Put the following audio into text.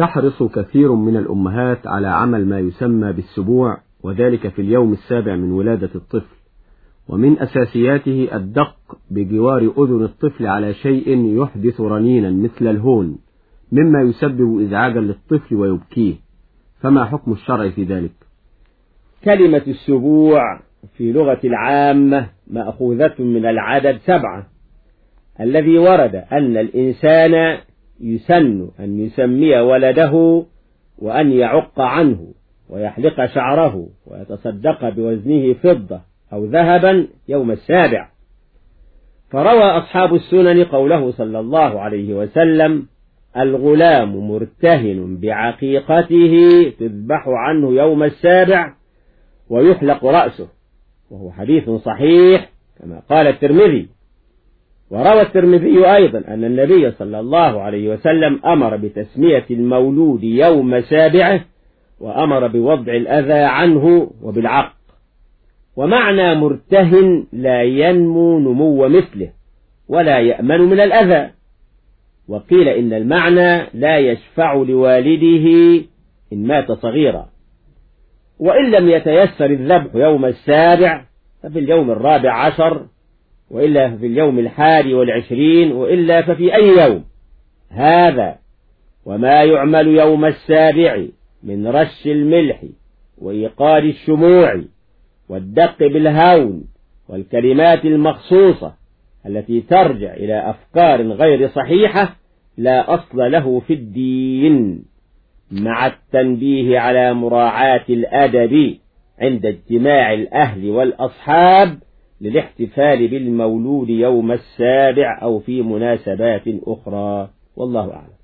تحرص كثير من الأمهات على عمل ما يسمى بالسبوع وذلك في اليوم السابع من ولادة الطفل. ومن أساسياته الدق بجوار أذن الطفل على شيء يحدث رنينا مثل الهون مما يسبب إزعاجا للطفل ويبكيه. فما حكم الشرع في ذلك؟ كلمة السبوع في لغة العامة مأخوذة من العدد سبعة. الذي ورد أن الإنسان يسن أن يسمي ولده وأن يعق عنه ويحلق شعره ويتصدق بوزنه فضة أو ذهبا يوم السابع. فروى أصحاب السنن قوله صلى الله عليه وسلم الغلام مرتهن بعقيقته تذبح عنه يوم السابع ويحلق رأسه وهو حديث صحيح كما قال الترمذي. وروى الترمذي أيضا أن النبي صلى الله عليه وسلم أمر بتسمية المولود يوم سابعه وأمر بوضع الأذى عنه وبالعق. ومعنى مرتهن لا ينمو نمو مثله ولا يأمن من الأذى. وقيل إن المعنى لا يشفع لوالده إن مات صغيرا. وإن لم يتيسر الذبح يوم السابع ففي اليوم الرابع عشر وإلا في اليوم الحادي والعشرين وإلا ففي أي يوم. هذا وما يعمل يوم السابع من رش الملح وإيقاد الشموع والدق بالهون والكلمات المخصوصة التي ترجع إلى أفكار غير صحيحة لا أصل له في الدين مع التنبيه على مراعاة الأدب عند اجتماع الأهل والأصحاب للاحتفال بالمولود يوم السابع أو في مناسبات أخرى. والله أعلم.